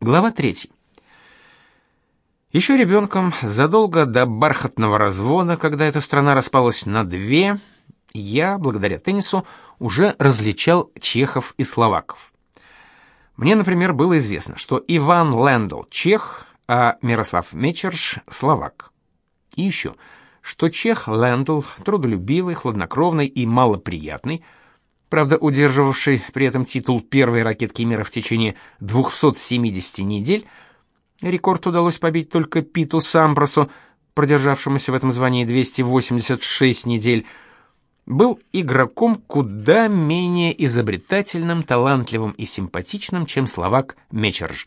Глава 3. Еще ребенком, задолго до бархатного развода, когда эта страна распалась на две, я, благодаря теннису, уже различал чехов и словаков. Мне, например, было известно, что Иван Лендл чех, а Мирослав Мечирж словак. И еще, что чех Лендл трудолюбивый, хладнокровный и малоприятный – правда, удерживавший при этом титул первой ракетки мира в течение 270 недель, рекорд удалось побить только Питу Самбросу, продержавшемуся в этом звании 286 недель, был игроком куда менее изобретательным, талантливым и симпатичным, чем словак Мечерж.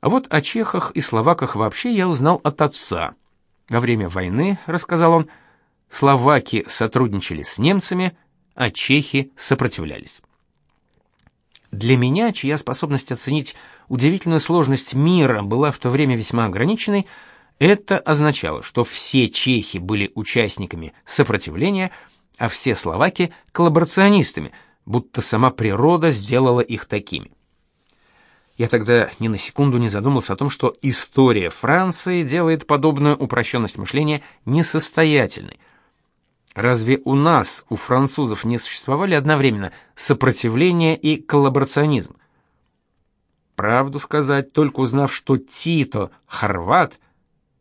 А вот о чехах и словаках вообще я узнал от отца. Во время войны, рассказал он, словаки сотрудничали с немцами, а чехи сопротивлялись. Для меня, чья способность оценить удивительную сложность мира была в то время весьма ограниченной, это означало, что все чехи были участниками сопротивления, а все словаки – коллаборационистами, будто сама природа сделала их такими. Я тогда ни на секунду не задумался о том, что история Франции делает подобную упрощенность мышления несостоятельной – Разве у нас, у французов, не существовали одновременно сопротивление и коллаборационизм? Правду сказать, только узнав, что Тито хорват,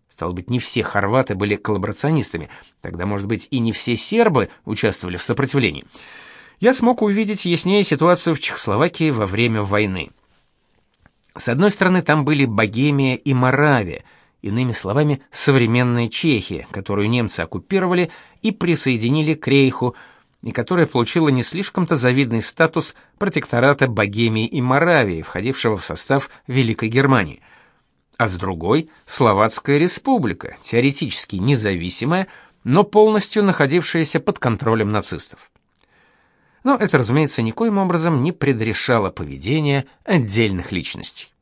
стало быть, не все хорваты были коллаборационистами, тогда, может быть, и не все сербы участвовали в сопротивлении, я смог увидеть яснее ситуацию в Чехословакии во время войны. С одной стороны, там были Богемия и Моравия – иными словами, современная Чехия, которую немцы оккупировали и присоединили к Рейху, и которая получила не слишком-то завидный статус протектората Богемии и Моравии, входившего в состав Великой Германии. А с другой – Словацкая республика, теоретически независимая, но полностью находившаяся под контролем нацистов. Но это, разумеется, никоим образом не предрешало поведение отдельных личностей.